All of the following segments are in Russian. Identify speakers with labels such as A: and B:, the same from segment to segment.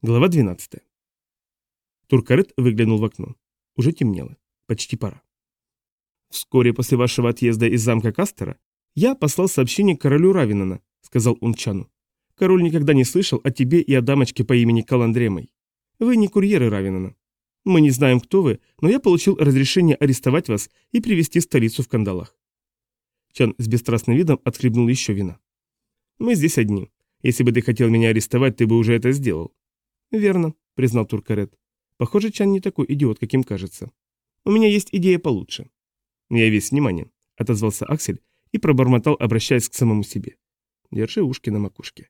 A: Глава 12. Туркарет выглянул в окно. Уже темнело. Почти пора. «Вскоре после вашего отъезда из замка Кастера я послал сообщение королю Равинана», — сказал он Чану. «Король никогда не слышал о тебе и о дамочке по имени Каландремой. Вы не курьеры Равинана. Мы не знаем, кто вы, но я получил разрешение арестовать вас и привести столицу в кандалах». Чан с бесстрастным видом отхлебнул еще вина. «Мы здесь одни. Если бы ты хотел меня арестовать, ты бы уже это сделал. «Верно», — признал Туркарет. «Похоже, Чан не такой идиот, каким кажется. У меня есть идея получше». «Я весь внимание», — отозвался Аксель и пробормотал, обращаясь к самому себе. «Держи ушки на макушке».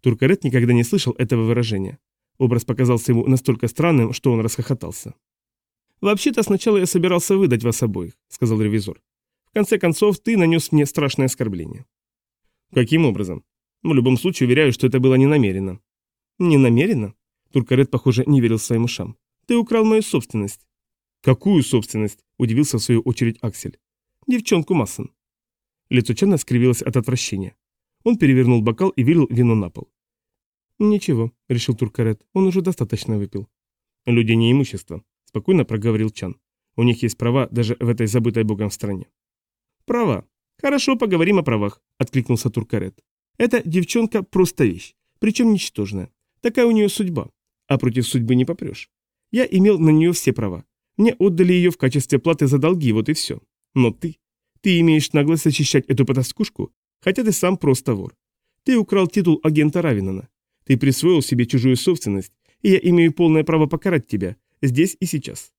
A: Туркарет никогда не слышал этого выражения. Образ показался ему настолько странным, что он расхохотался. «Вообще-то сначала я собирался выдать вас обоих», — сказал ревизор. «В конце концов, ты нанес мне страшное оскорбление». «Каким образом?» «В любом случае, уверяю, что это было не намеренно. «Не намеренно?» Туркарет, похоже, не верил своим ушам. «Ты украл мою собственность». «Какую собственность?» – удивился в свою очередь Аксель. «Девчонку Массон». Лицо Чана скривилось от отвращения. Он перевернул бокал и вылил вино на пол. «Ничего», — решил Туркарет, — «он уже достаточно выпил». «Люди не имущество», — спокойно проговорил Чан. «У них есть права даже в этой забытой богом стране». «Права. Хорошо, поговорим о правах», — откликнулся Туркарет. «Эта девчонка просто вещь, причем ничтожная. Такая у нее судьба. А против судьбы не попрешь. Я имел на нее все права. Мне отдали ее в качестве платы за долги, вот и все. Но ты... Ты имеешь наглость защищать эту потаскушку, хотя ты сам просто вор. Ты украл титул агента Равинана. Ты присвоил себе чужую собственность, и я имею полное право покарать тебя, здесь и сейчас.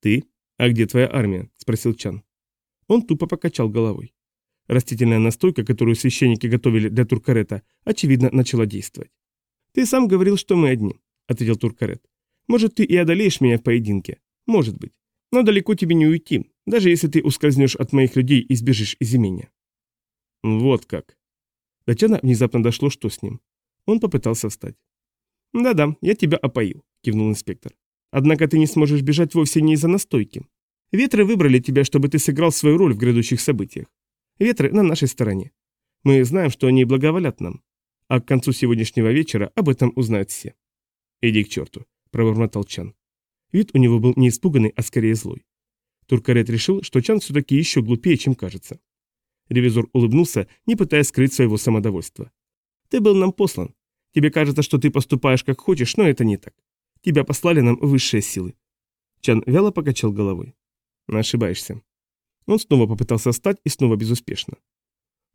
A: Ты? А где твоя армия? Спросил Чан. Он тупо покачал головой. Растительная настойка, которую священники готовили для Туркарета, очевидно, начала действовать. «Ты сам говорил, что мы одни», — ответил Туркарет. «Может, ты и одолеешь меня в поединке. Может быть. Но далеко тебе не уйти, даже если ты ускользнешь от моих людей и сбежишь из имения». «Вот как». Чана внезапно дошло, что с ним. Он попытался встать. «Да-да, я тебя опоил», — кивнул инспектор. «Однако ты не сможешь бежать вовсе не из-за настойки. Ветры выбрали тебя, чтобы ты сыграл свою роль в грядущих событиях. Ветры на нашей стороне. Мы знаем, что они благоволят нам а к концу сегодняшнего вечера об этом узнают все. «Иди к черту», – пробормотал Чан. Вид у него был не испуганный, а скорее злой. Туркарет решил, что Чан все-таки еще глупее, чем кажется. Ревизор улыбнулся, не пытаясь скрыть своего самодовольства. «Ты был нам послан. Тебе кажется, что ты поступаешь как хочешь, но это не так. Тебя послали нам высшие силы». Чан вяло покачал головой. «Ошибаешься». Он снова попытался встать и снова безуспешно.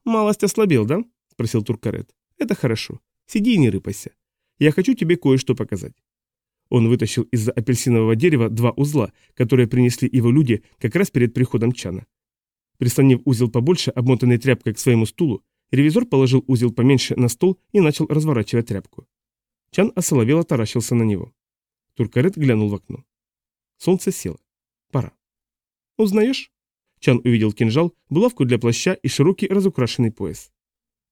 A: «Малость ослабел, да?» – спросил Туркарет. Это хорошо. Сиди и не рыпайся. Я хочу тебе кое-что показать. Он вытащил из-за апельсинового дерева два узла, которые принесли его люди как раз перед приходом Чана. Прислонив узел побольше, обмотанный тряпкой к своему стулу, ревизор положил узел поменьше на стол и начал разворачивать тряпку. Чан осоловело таращился на него. Туркарет глянул в окно. Солнце село. Пора. «Узнаешь?» Чан увидел кинжал, булавку для плаща и широкий разукрашенный пояс.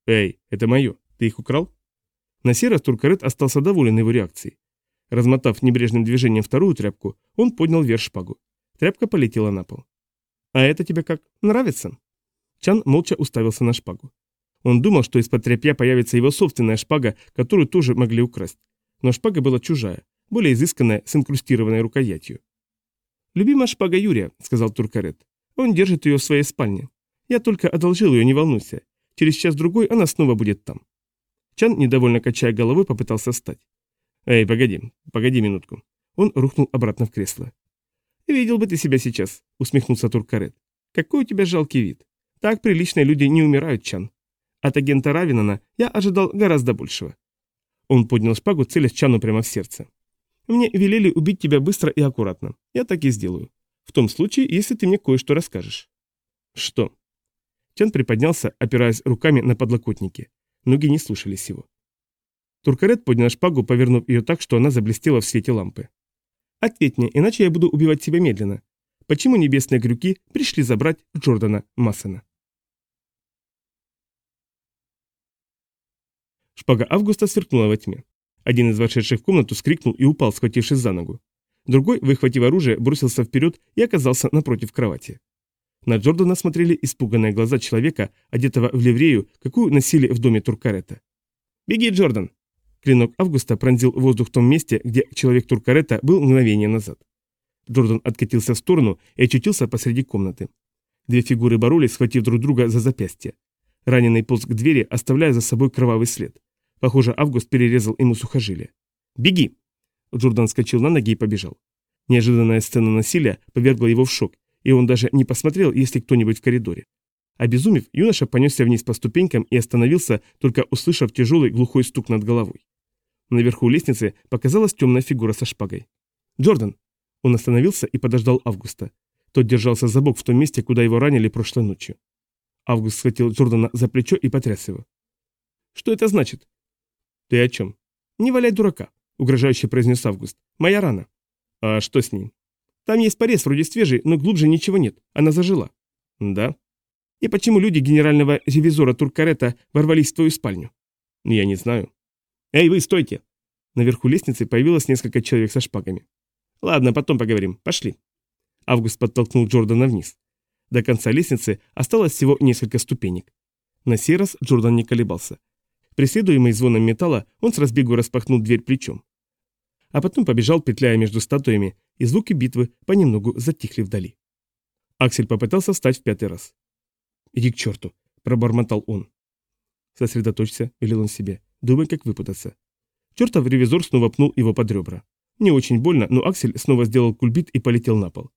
A: «Эй, это мое!» Ты их украл?» На сей раз Туркарет остался доволен его реакцией. Размотав небрежным движением вторую тряпку, он поднял вверх шпагу. Тряпка полетела на пол. «А это тебе как? Нравится?» Чан молча уставился на шпагу. Он думал, что из-под тряпья появится его собственная шпага, которую тоже могли украсть. Но шпага была чужая, более изысканная, с инкрустированной рукоятью. «Любимая шпага Юрия», — сказал Туркарет. «Он держит ее в своей спальне. Я только одолжил ее, не волнуйся. Через час-другой она снова будет там». Чан, недовольно качая головой, попытался встать. «Эй, погоди, погоди минутку». Он рухнул обратно в кресло. «Видел бы ты себя сейчас», — усмехнулся Туркарет. «Какой у тебя жалкий вид. Так приличные люди не умирают, Чан. От агента Равинана я ожидал гораздо большего». Он поднял шпагу, целясь Чану прямо в сердце. «Мне велели убить тебя быстро и аккуратно. Я так и сделаю. В том случае, если ты мне кое-что расскажешь». «Что?» Чан приподнялся, опираясь руками на подлокотники. Ноги не слушались его. Туркарет поднял шпагу, повернув ее так, что она заблестела в свете лампы. «Ответь мне, иначе я буду убивать тебя медленно. Почему небесные крюки пришли забрать Джордана Массена?» Шпага Августа сверкнула во тьме. Один из вошедших в комнату скрикнул и упал, схватившись за ногу. Другой, выхватив оружие, бросился вперед и оказался напротив кровати. На Джордана смотрели испуганные глаза человека, одетого в ливрею, какую носили в доме Туркарета. «Беги, Джордан!» Клинок Августа пронзил воздух в том месте, где человек Туркарета был мгновение назад. Джордан откатился в сторону и очутился посреди комнаты. Две фигуры боролись, схватив друг друга за запястье. Раненый полз к двери, оставляя за собой кровавый след. Похоже, Август перерезал ему сухожилие. «Беги!» Джордан вскочил на ноги и побежал. Неожиданная сцена насилия повергла его в шок, и он даже не посмотрел, есть ли кто-нибудь в коридоре. Обезумев, юноша понесся вниз по ступенькам и остановился, только услышав тяжелый глухой стук над головой. Наверху лестницы показалась темная фигура со шпагой. «Джордан!» Он остановился и подождал Августа. Тот держался за бок в том месте, куда его ранили прошлой ночью. Август схватил Джордана за плечо и потряс его. «Что это значит?» «Ты о чем?» «Не валяй дурака», — угрожающе произнес Август. «Моя рана». «А что с ней?» «Там есть порез, вроде свежий, но глубже ничего нет. Она зажила». «Да». «И почему люди генерального ревизора Туркарета ворвались в твою спальню?» «Я не знаю». «Эй, вы, стойте!» Наверху лестницы появилось несколько человек со шпагами. «Ладно, потом поговорим. Пошли». Август подтолкнул Джордана вниз. До конца лестницы осталось всего несколько ступенек. На сей раз Джордан не колебался. Преследуемый звоном металла, он с разбегу распахнул дверь плечом. А потом побежал, петляя между статуями, и звуки битвы понемногу затихли вдали. Аксель попытался встать в пятый раз. «Иди к черту!» – пробормотал он. «Сосредоточься», – велел он себе. «Думай, как выпутаться». Чертов ревизор снова пнул его под ребра. Не очень больно, но Аксель снова сделал кульбит и полетел на пол.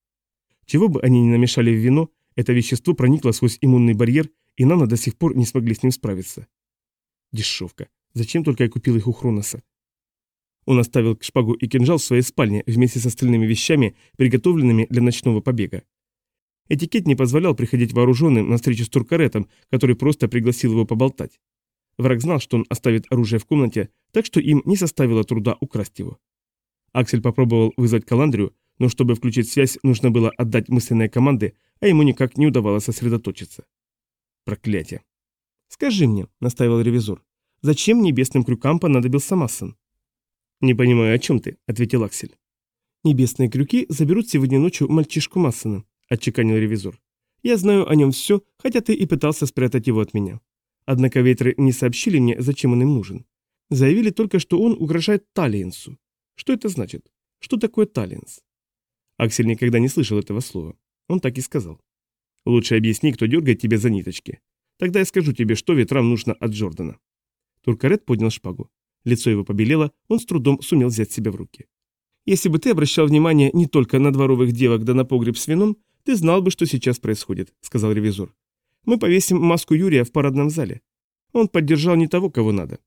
A: Чего бы они ни намешали в вино, это вещество проникло сквозь иммунный барьер, и Нана до сих пор не смогли с ним справиться. Дешевка. Зачем только я купил их у Хроноса? Он оставил шпагу и кинжал в своей спальне вместе с остальными вещами, приготовленными для ночного побега. Этикет не позволял приходить вооруженным на встречу с Туркаретом, который просто пригласил его поболтать. Враг знал, что он оставит оружие в комнате, так что им не составило труда украсть его. Аксель попробовал вызвать Каландрию, но чтобы включить связь, нужно было отдать мысленные команды, а ему никак не удавалось сосредоточиться. Проклятие. «Скажи мне», — настаивал ревизор, — «зачем небесным крюкам понадобился Массон?» «Не понимаю, о чем ты», — ответил Аксель. «Небесные крюки заберут сегодня ночью мальчишку Массона», — отчеканил ревизор. «Я знаю о нем все, хотя ты и пытался спрятать его от меня. Однако ветры не сообщили мне, зачем он им нужен. Заявили только, что он угрожает Талиенсу. Что это значит? Что такое Талиенс?» Аксель никогда не слышал этого слова. Он так и сказал. «Лучше объясни, кто дергает тебя за ниточки. Тогда я скажу тебе, что ветрам нужно от Джордана». Туркарет поднял шпагу. Лицо его побелело, он с трудом сумел взять себя в руки. «Если бы ты обращал внимание не только на дворовых девок да на погреб с вином, ты знал бы, что сейчас происходит», — сказал ревизор. «Мы повесим маску Юрия в парадном зале. Он поддержал не того, кого надо».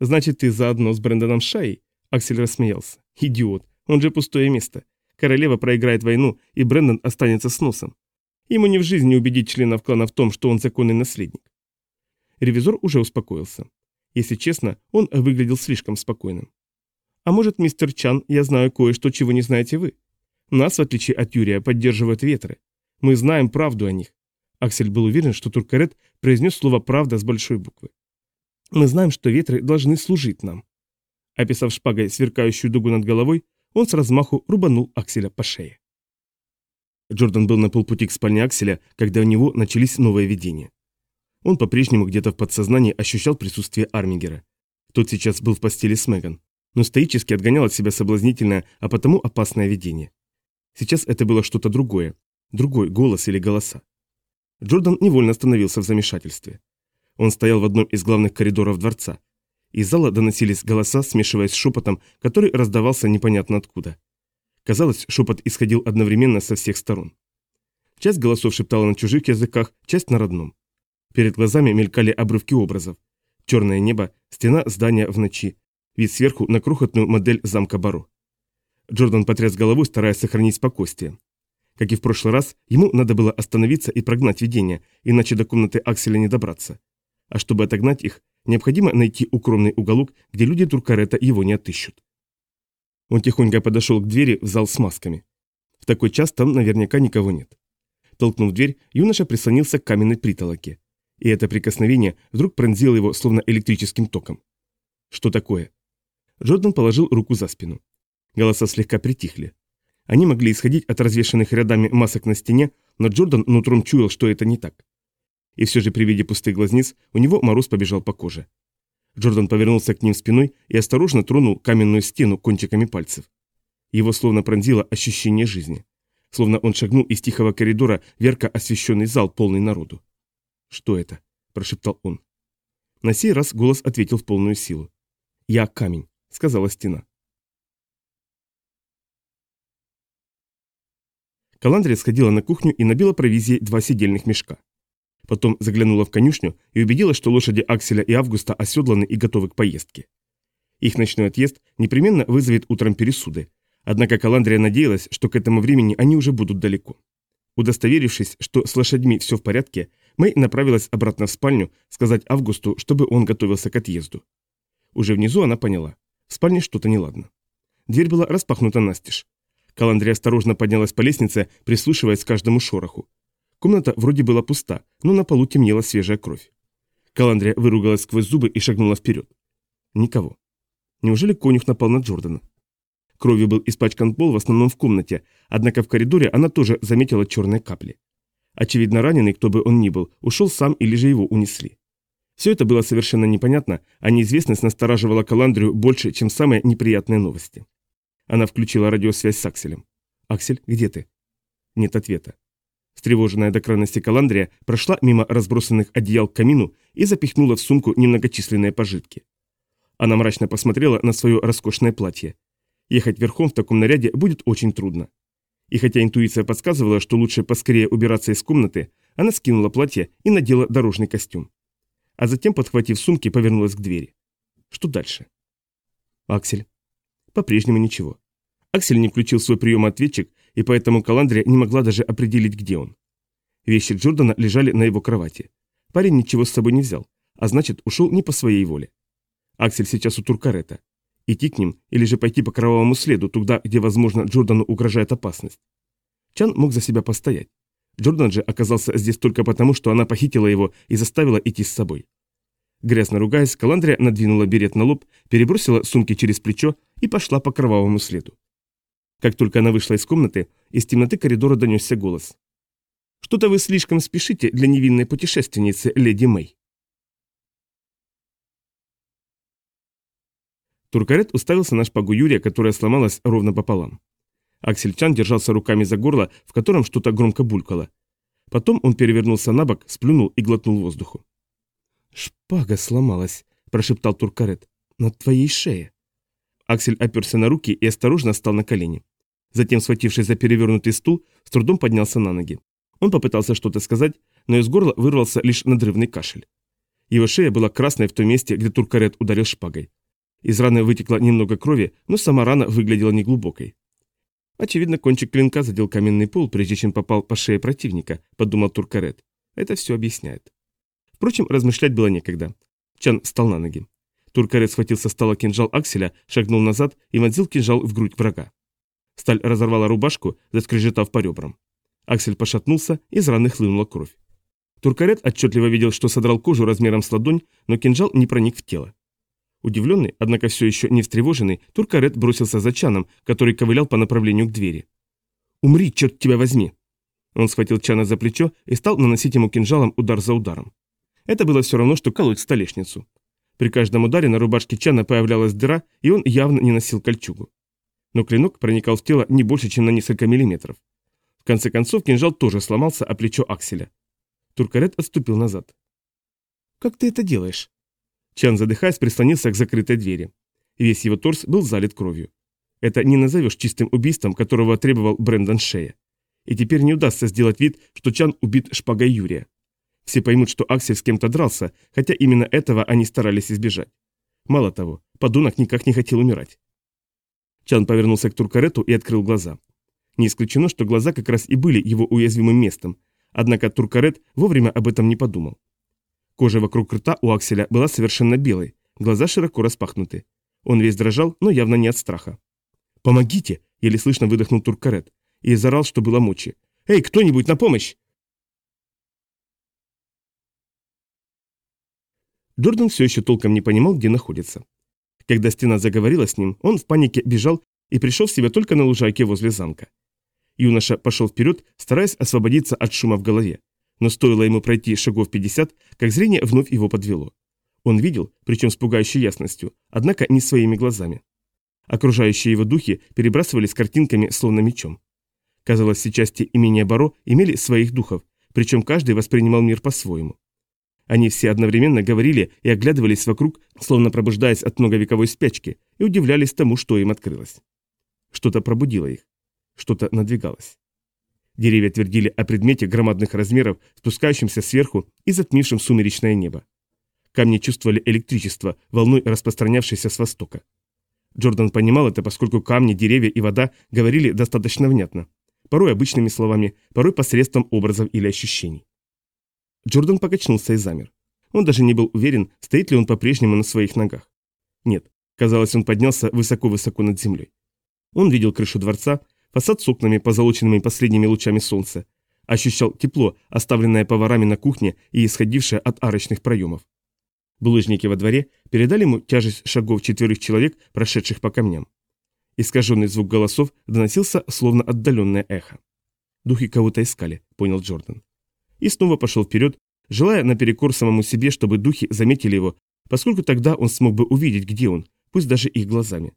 A: «Значит, ты заодно с Брэндоном Шай?» — Аксель рассмеялся. «Идиот, он же пустое место. Королева проиграет войну, и Брэндон останется с носом. Ему ни в жизни убедить членов клана в том, что он законный наследник. Ревизор уже успокоился. Если честно, он выглядел слишком спокойным. А может, мистер Чан, я знаю кое-что, чего не знаете вы. Нас, в отличие от Юрия, поддерживают ветры. Мы знаем правду о них. Аксель был уверен, что Туркарет произнес слово «правда» с большой буквы. Мы знаем, что ветры должны служить нам. Описав шпагой сверкающую дугу над головой, он с размаху рубанул Акселя по шее. Джордан был на полпути к спальне Акселя, когда у него начались новые видения. Он по-прежнему где-то в подсознании ощущал присутствие Армигера. Тот сейчас был в постели с Меган, но стоически отгонял от себя соблазнительное, а потому опасное видение. Сейчас это было что-то другое, другой голос или голоса. Джордан невольно остановился в замешательстве. Он стоял в одном из главных коридоров дворца. Из зала доносились голоса, смешиваясь с шепотом, который раздавался непонятно откуда. Казалось, шепот исходил одновременно со всех сторон. Часть голосов шептала на чужих языках, часть на родном. Перед глазами мелькали обрывки образов. Черное небо, стена здания в ночи, вид сверху на крохотную модель замка Баро. Джордан потряс головой, стараясь сохранить спокойствие. Как и в прошлый раз, ему надо было остановиться и прогнать видение, иначе до комнаты Акселя не добраться. А чтобы отогнать их, необходимо найти укромный уголок, где люди Туркарета его не отыщут. Он тихонько подошел к двери в зал с масками. В такой час там наверняка никого нет. Толкнув дверь, юноша прислонился к каменной притолоке. И это прикосновение вдруг пронзило его словно электрическим током. Что такое? Джордан положил руку за спину. Голоса слегка притихли. Они могли исходить от развешанных рядами масок на стене, но Джордан нутром чуял, что это не так. И все же при виде пустых глазниц у него мороз побежал по коже. Джордан повернулся к ним спиной и осторожно тронул каменную стену кончиками пальцев. Его словно пронзило ощущение жизни. Словно он шагнул из тихого коридора в ярко освещенный зал, полный народу. «Что это?» – прошептал он. На сей раз голос ответил в полную силу. «Я камень», – сказала стена. Каландрия сходила на кухню и набила провизией два сидельных мешка. Потом заглянула в конюшню и убедилась, что лошади Акселя и Августа оседланы и готовы к поездке. Их ночной отъезд непременно вызовет утром пересуды, однако Каландрия надеялась, что к этому времени они уже будут далеко. Удостоверившись, что с лошадьми все в порядке, Мэй направилась обратно в спальню сказать Августу, чтобы он готовился к отъезду. Уже внизу она поняла. В спальне что-то неладно. Дверь была распахнута настежь. Каландрия осторожно поднялась по лестнице, прислушиваясь к каждому шороху. Комната вроде была пуста, но на полу темнела свежая кровь. Каландрия выругалась сквозь зубы и шагнула вперед. Никого. Неужели конюх напал на Джордана? Кровью был испачкан пол в основном в комнате, однако в коридоре она тоже заметила черные капли. Очевидно, раненый, кто бы он ни был, ушел сам или же его унесли. Все это было совершенно непонятно, а неизвестность настораживала Каландрию больше, чем самые неприятные новости. Она включила радиосвязь с Акселем. «Аксель, где ты?» Нет ответа. Встревоженная до крайности Каландрия прошла мимо разбросанных одеял к камину и запихнула в сумку немногочисленные пожитки. Она мрачно посмотрела на свое роскошное платье. Ехать верхом в таком наряде будет очень трудно. И хотя интуиция подсказывала, что лучше поскорее убираться из комнаты, она скинула платье и надела дорожный костюм. А затем, подхватив сумки, повернулась к двери. Что дальше? Аксель. По-прежнему ничего. Аксель не включил свой прием-ответчик, и поэтому Каландрия не могла даже определить, где он. Вещи Джордана лежали на его кровати. Парень ничего с собой не взял, а значит, ушел не по своей воле. Аксель сейчас у Туркарета. Идти к ним или же пойти по кровавому следу, туда, где, возможно, Джордану угрожает опасность. Чан мог за себя постоять. Джордан же оказался здесь только потому, что она похитила его и заставила идти с собой. Грязно ругаясь, Каландрия надвинула берет на лоб, перебросила сумки через плечо и пошла по кровавому следу. Как только она вышла из комнаты, из темноты коридора донесся голос. «Что-то вы слишком спешите для невинной путешественницы, леди Мэй». Туркарет уставился на шпагу Юрия, которая сломалась ровно пополам. Аксельчан держался руками за горло, в котором что-то громко булькало. Потом он перевернулся на бок, сплюнул и глотнул воздуху. «Шпага сломалась», – прошептал Туркарет. «На твоей шее». Аксель оперся на руки и осторожно встал на колени. Затем, схватившись за перевернутый стул, с трудом поднялся на ноги. Он попытался что-то сказать, но из горла вырвался лишь надрывный кашель. Его шея была красной в том месте, где Туркарет ударил шпагой. Из раны вытекло немного крови, но сама рана выглядела неглубокой. Очевидно, кончик клинка задел каменный пол, прежде чем попал по шее противника, подумал Туркарет. Это все объясняет. Впрочем, размышлять было некогда. Чан встал на ноги. Туркарет схватил со стола кинжал Акселя, шагнул назад и вонзил кинжал в грудь врага. Сталь разорвала рубашку, заскрежетав по ребрам. Аксель пошатнулся, из раны хлынула кровь. Туркарет отчетливо видел, что содрал кожу размером с ладонь, но кинжал не проник в тело. Удивленный, однако все еще не встревоженный, Туркарет бросился за Чаном, который ковылял по направлению к двери. «Умри, черт тебя возьми!» Он схватил Чана за плечо и стал наносить ему кинжалом удар за ударом. Это было все равно, что колоть столешницу. При каждом ударе на рубашке Чана появлялась дыра, и он явно не носил кольчугу. Но клинок проникал в тело не больше, чем на несколько миллиметров. В конце концов, кинжал тоже сломался о плечо Акселя. Туркарет отступил назад. «Как ты это делаешь?» Чан, задыхаясь, прислонился к закрытой двери. Весь его торс был залит кровью. Это не назовешь чистым убийством, которого требовал Брэндон Шея. И теперь не удастся сделать вид, что Чан убит шпагой Юрия. Все поймут, что Аксель с кем-то дрался, хотя именно этого они старались избежать. Мало того, подонок никак не хотел умирать. Чан повернулся к Туркарету и открыл глаза. Не исключено, что глаза как раз и были его уязвимым местом, однако Туркарет вовремя об этом не подумал. Кожа вокруг рта у Акселя была совершенно белой, глаза широко распахнуты. Он весь дрожал, но явно не от страха. «Помогите!» – еле слышно выдохнул Туркарет и заорал, что было мочи. «Эй, кто-нибудь на помощь!» Джордан все еще толком не понимал, где находится. Когда стена заговорила с ним, он в панике бежал и пришел в себя только на лужайке возле замка. Юноша пошел вперед, стараясь освободиться от шума в голове. Но стоило ему пройти шагов 50, как зрение вновь его подвело. Он видел, причем с пугающей ясностью, однако не своими глазами. Окружающие его духи перебрасывались картинками, словно мечом. Казалось, все части имения Баро имели своих духов, причем каждый воспринимал мир по-своему. Они все одновременно говорили и оглядывались вокруг, словно пробуждаясь от многовековой спячки, и удивлялись тому, что им открылось. Что-то пробудило их, что-то надвигалось. Деревья твердили о предмете громадных размеров, спускающемся сверху и затмившем сумеречное небо. Камни чувствовали электричество, волной распространявшейся с востока. Джордан понимал это, поскольку камни, деревья и вода говорили достаточно внятно. Порой обычными словами, порой посредством образов или ощущений. Джордан покачнулся и замер. Он даже не был уверен, стоит ли он по-прежнему на своих ногах. Нет, казалось, он поднялся высоко-высоко над землей. Он видел крышу дворца, фасад с окнами, позолоченными последними лучами солнца, ощущал тепло, оставленное поварами на кухне и исходившее от арочных проемов. Булыжники во дворе передали ему тяжесть шагов четверых человек, прошедших по камням. Искаженный звук голосов доносился, словно отдаленное эхо. «Духи кого-то искали», — понял Джордан и снова пошел вперед, желая наперекор самому себе, чтобы духи заметили его, поскольку тогда он смог бы увидеть, где он, пусть даже их глазами.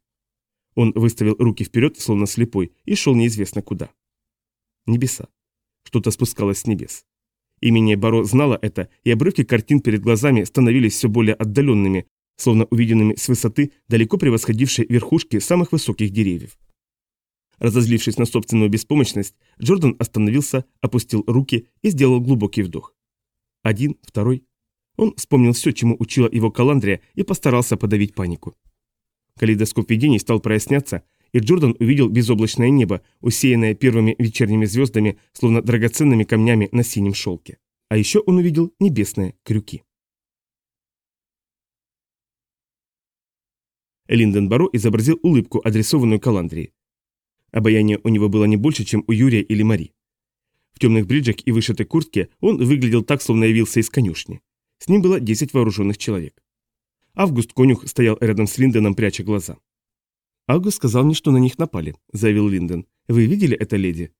A: Он выставил руки вперед, словно слепой, и шел неизвестно куда. Небеса. Что-то спускалось с небес. Имение Баро знало это, и обрывки картин перед глазами становились все более отдаленными, словно увиденными с высоты, далеко превосходившей верхушки самых высоких деревьев. Разозлившись на собственную беспомощность, Джордан остановился, опустил руки и сделал глубокий вдох. Один, второй. Он вспомнил все, чему учила его Каландрия, и постарался подавить панику. Калейдоскоп видений стал проясняться, и Джордан увидел безоблачное небо, усеянное первыми вечерними звездами, словно драгоценными камнями на синем шелке. А еще он увидел небесные крюки. Линден Баро изобразил улыбку, адресованную Каландрии. Обаяние у него было не больше, чем у Юрия или Мари. В темных бриджах и вышитой куртке он выглядел так, словно явился из конюшни. С ним было 10 вооруженных человек. Август Конюх стоял рядом с Линденом, пряча глаза. «Август сказал мне, что на них напали», — заявил Линден. «Вы видели это, леди?»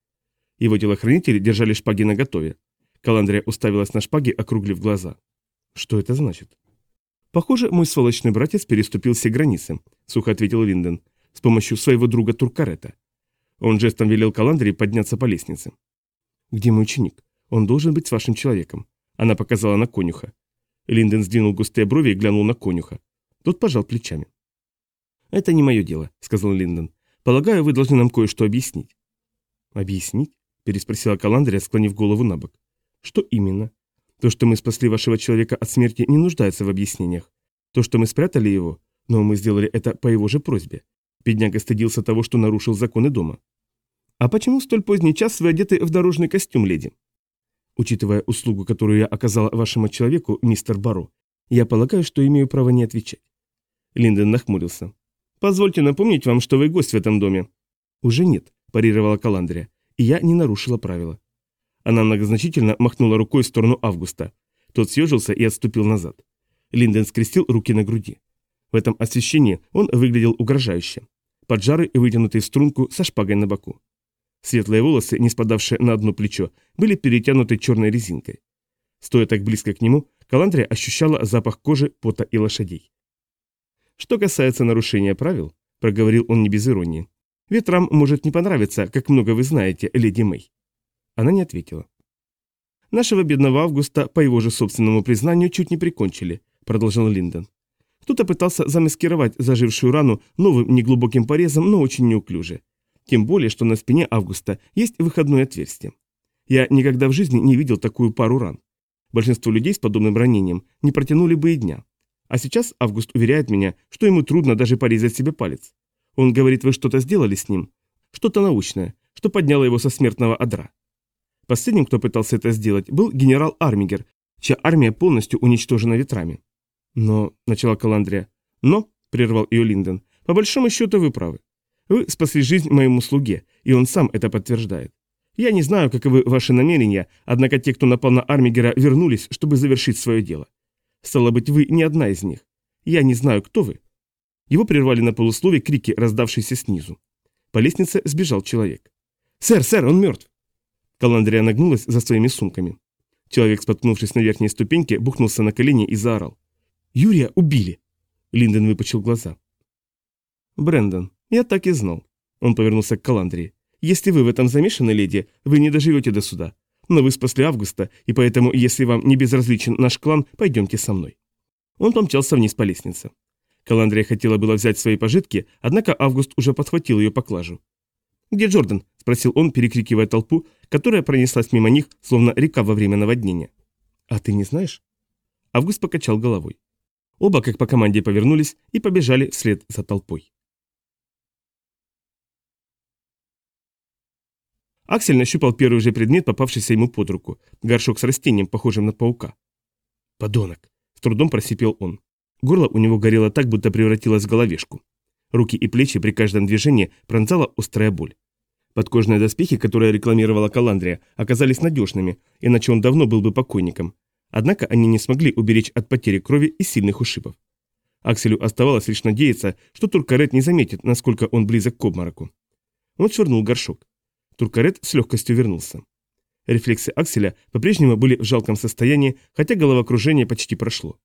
A: Его телохранители держали шпаги наготове. Каландрия уставилась на шпаги, округлив глаза. «Что это значит?» «Похоже, мой сволочный братец переступил все границы», — сухо ответил Линден, — «с помощью своего друга Туркарета. Он жестом велел Каландре подняться по лестнице. «Где мой ученик? Он должен быть с вашим человеком». Она показала на конюха. Линден сдвинул густые брови и глянул на конюха. Тот пожал плечами. «Это не мое дело», — сказал Линден. «Полагаю, вы должны нам кое-что объяснить». «Объяснить?» — переспросила Каландрия, склонив голову на бок. «Что именно? То, что мы спасли вашего человека от смерти, не нуждается в объяснениях. То, что мы спрятали его, но мы сделали это по его же просьбе. Бедняга стыдился того, что нарушил законы дома. «А почему в столь поздний час вы одеты в дорожный костюм, леди?» «Учитывая услугу, которую я оказала вашему человеку, мистер Баро, я полагаю, что имею право не отвечать». Линден нахмурился. «Позвольте напомнить вам, что вы гость в этом доме». «Уже нет», – парировала Каландрия, – «и я не нарушила правила». Она многозначительно махнула рукой в сторону Августа. Тот съежился и отступил назад. Линден скрестил руки на груди. В этом освещении он выглядел угрожающе. Поджарый и вытянутый в струнку со шпагой на боку. Светлые волосы, не спадавшие на одно плечо, были перетянуты черной резинкой. Стоя так близко к нему, Каландрия ощущала запах кожи, пота и лошадей. «Что касается нарушения правил», — проговорил он не без иронии, — «ветрам может не понравиться, как много вы знаете, леди Мэй». Она не ответила. «Нашего бедного Августа, по его же собственному признанию, чуть не прикончили», — продолжил Линдон. Кто-то пытался замаскировать зажившую рану новым неглубоким порезом, но очень неуклюже. Тем более, что на спине Августа есть выходное отверстие. Я никогда в жизни не видел такую пару ран. Большинство людей с подобным ранением не протянули бы и дня. А сейчас Август уверяет меня, что ему трудно даже порезать себе палец. Он говорит, вы что-то сделали с ним. Что-то научное, что подняло его со смертного одра. Последним, кто пытался это сделать, был генерал Армигер, чья армия полностью уничтожена ветрами. Но, начала Каландрия. Но, прервал ее Линден, по большому счету вы правы. Вы спасли жизнь моему слуге, и он сам это подтверждает. Я не знаю, каковы ваши намерения, однако те, кто напал на Армигера, вернулись, чтобы завершить свое дело. Стало быть, вы не одна из них. Я не знаю, кто вы. Его прервали на полуслове крики, раздавшиеся снизу. По лестнице сбежал человек. «Сэр, сэр, он мертв!» Каландрия нагнулась за своими сумками. Человек, споткнувшись на верхней ступеньке, бухнулся на колени и заорал. Юрия убили!» Линдон выпучил глаза. «Брэндон, я так и знал». Он повернулся к Каландрии. «Если вы в этом замешаны, леди, вы не доживете до суда. Но вы спасли Августа, и поэтому, если вам не безразличен наш клан, пойдемте со мной». Он помчался вниз по лестнице. Каландрия хотела было взять свои пожитки, однако Август уже подхватил ее поклажу. «Где Джордан?» – спросил он, перекрикивая толпу, которая пронеслась мимо них, словно река во время наводнения. «А ты не знаешь?» Август покачал головой. Оба, как по команде, повернулись и побежали вслед за толпой. Аксель нащупал первый же предмет, попавшийся ему под руку – горшок с растением, похожим на паука. «Подонок!» – с трудом просипел он. Горло у него горело так, будто превратилось в головешку. Руки и плечи при каждом движении пронзала острая боль. Подкожные доспехи, которые рекламировала Каландрия, оказались надежными, иначе он давно был бы покойником. Однако они не смогли уберечь от потери крови и сильных ушибов. Акселю оставалось лишь надеяться, что Туркарет не заметит, насколько он близок к обмороку. Он швырнул горшок. Туркарет с легкостью вернулся. Рефлексы Акселя по-прежнему были в жалком состоянии, хотя головокружение почти прошло.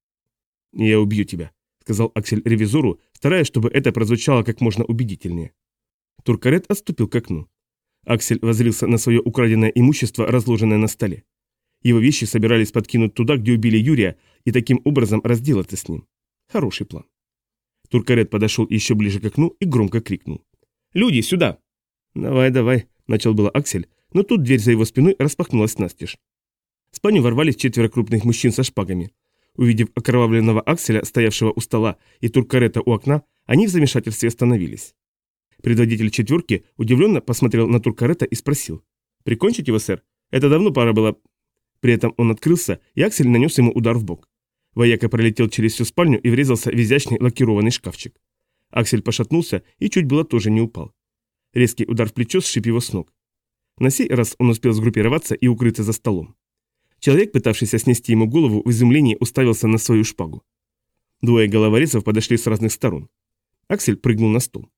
A: «Я убью тебя», — сказал Аксель ревизору, стараясь, чтобы это прозвучало как можно убедительнее. Туркарет отступил к окну. Аксель возрился на свое украденное имущество, разложенное на столе. Его вещи собирались подкинуть туда, где убили Юрия, и таким образом разделаться с ним. Хороший план. Туркарет подошел еще ближе к окну и громко крикнул. «Люди, сюда!» «Давай, давай», — начал было Аксель, но тут дверь за его спиной распахнулась настежь. В спальню ворвались четверо крупных мужчин со шпагами. Увидев окровавленного Акселя, стоявшего у стола, и Туркарета у окна, они в замешательстве остановились. Предводитель четверки удивленно посмотрел на Туркарета и спросил. «Прикончить его, сэр? Это давно пора было...» При этом он открылся, и Аксель нанес ему удар в бок. Вояка пролетел через всю спальню и врезался в изящный лакированный шкафчик. Аксель пошатнулся и чуть было тоже не упал. Резкий удар в плечо сшиб его с ног. На сей раз он успел сгруппироваться и укрыться за столом. Человек, пытавшийся снести ему голову, в изумлении уставился на свою шпагу. Двое головорезов подошли с разных сторон. Аксель прыгнул на стол.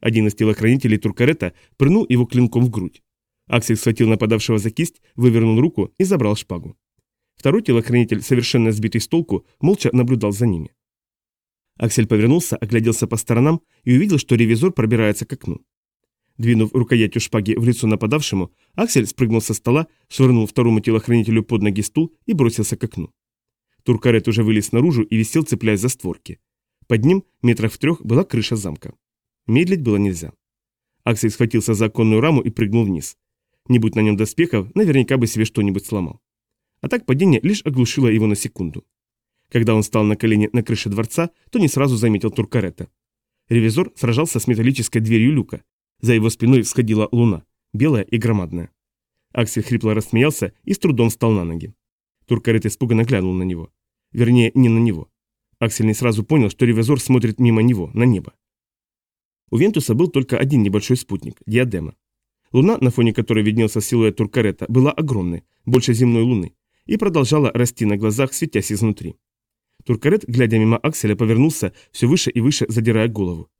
A: Один из телохранителей Туркарета прынул его клинком в грудь. Аксель схватил нападавшего за кисть, вывернул руку и забрал шпагу. Второй телохранитель, совершенно сбитый с толку, молча наблюдал за ними. Аксель повернулся, огляделся по сторонам и увидел, что ревизор пробирается к окну. Двинув рукоятью шпаги в лицо нападавшему, Аксель спрыгнул со стола, швырнул второму телохранителю под ноги стул и бросился к окну. Туркарет уже вылез наружу и висел, цепляясь за створки. Под ним, метрах в трех, была крыша замка. Медлить было нельзя. Аксель схватился за оконную раму и прыгнул вниз. Не будь на нем доспехов, наверняка бы себе что-нибудь сломал. А так падение лишь оглушило его на секунду. Когда он стал на колени на крыше дворца, то не сразу заметил Туркарета. Ревизор сражался с металлической дверью люка. За его спиной всходила луна, белая и громадная. Аксель хрипло рассмеялся и с трудом встал на ноги. Туркарет испуганно глянул на него. Вернее, не на него. Аксель не сразу понял, что ревизор смотрит мимо него, на небо. У Вентуса был только один небольшой спутник – диадема. Луна, на фоне которой виднелся силуэт Туркарета, была огромной, больше земной луны, и продолжала расти на глазах, светясь изнутри. Туркарет, глядя мимо Акселя, повернулся все выше и выше, задирая голову.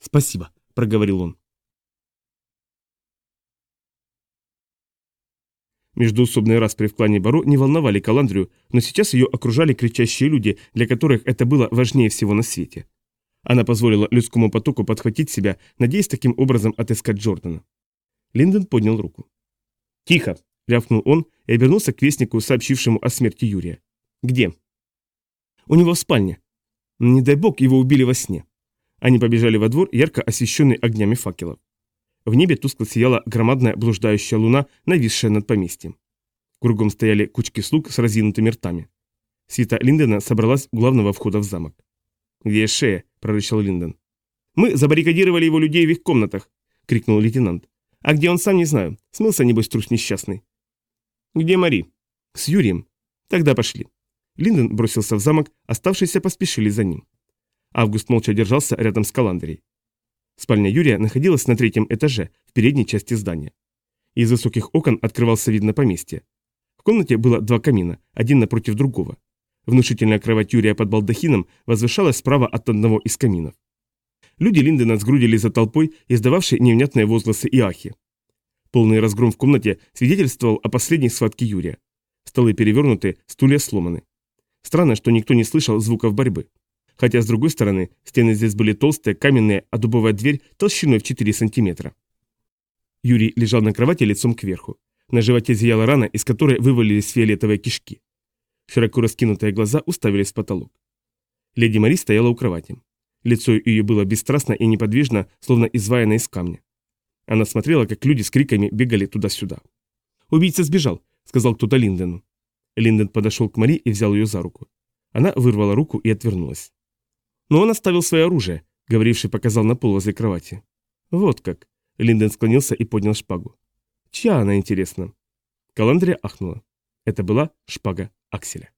A: «Спасибо», – проговорил он. Междуусобные распри в клане Баро не волновали Каландрию, но сейчас ее окружали кричащие люди, для которых это было важнее всего на свете. Она позволила людскому потоку подхватить себя, надеясь таким образом отыскать Джордана. Линдон поднял руку. «Тихо!» – рявкнул он и обернулся к вестнику, сообщившему о смерти Юрия. «Где?» «У него в спальне. Не дай бог, его убили во сне». Они побежали во двор, ярко освещенный огнями факелов. В небе тускло сияла громадная блуждающая луна, нависшая над поместьем. Кругом стояли кучки слуг с разинутыми ртами. Свита Линдона собралась у главного входа в замок. «Где шея?» – прорычал Линдон. «Мы забаррикадировали его людей в их комнатах!» – крикнул лейтенант. «А где он сам, не знаю. Смылся, небось, трус несчастный». «Где Мари?» «С Юрием». «Тогда пошли». Линдон бросился в замок, оставшиеся поспешили за ним. Август молча держался рядом с Каландрией. Спальня Юрия находилась на третьем этаже, в передней части здания. Из высоких окон открывался вид на поместье. В комнате было два камина, один напротив другого. Внушительная кровать Юрия под балдахином возвышалась справа от одного из каминов. Люди Линдена сгрудились за толпой, издававшей невнятные возгласы и ахи. Полный разгром в комнате свидетельствовал о последней схватке Юрия. Столы перевернуты, стулья сломаны. Странно, что никто не слышал звуков борьбы. Хотя, с другой стороны, стены здесь были толстые, каменные, а дубовая дверь толщиной в 4 сантиметра. Юрий лежал на кровати лицом кверху. На животе зияла рана, из которой вывалились фиолетовые кишки. Широко раскинутые глаза уставились в потолок. Леди Мари стояла у кровати. Лицо ее было бесстрастно и неподвижно, словно изваяно из камня. Она смотрела, как люди с криками бегали туда-сюда. «Убийца сбежал», — сказал кто-то Линдену. Линден подошел к Мари и взял ее за руку. Она вырвала руку и отвернулась. Но он оставил свое оружие, говоривший показал на пол возле кровати. Вот как. Линден склонился и поднял шпагу. Чья она, интересно? Каландрия ахнула. Это была шпага Акселя.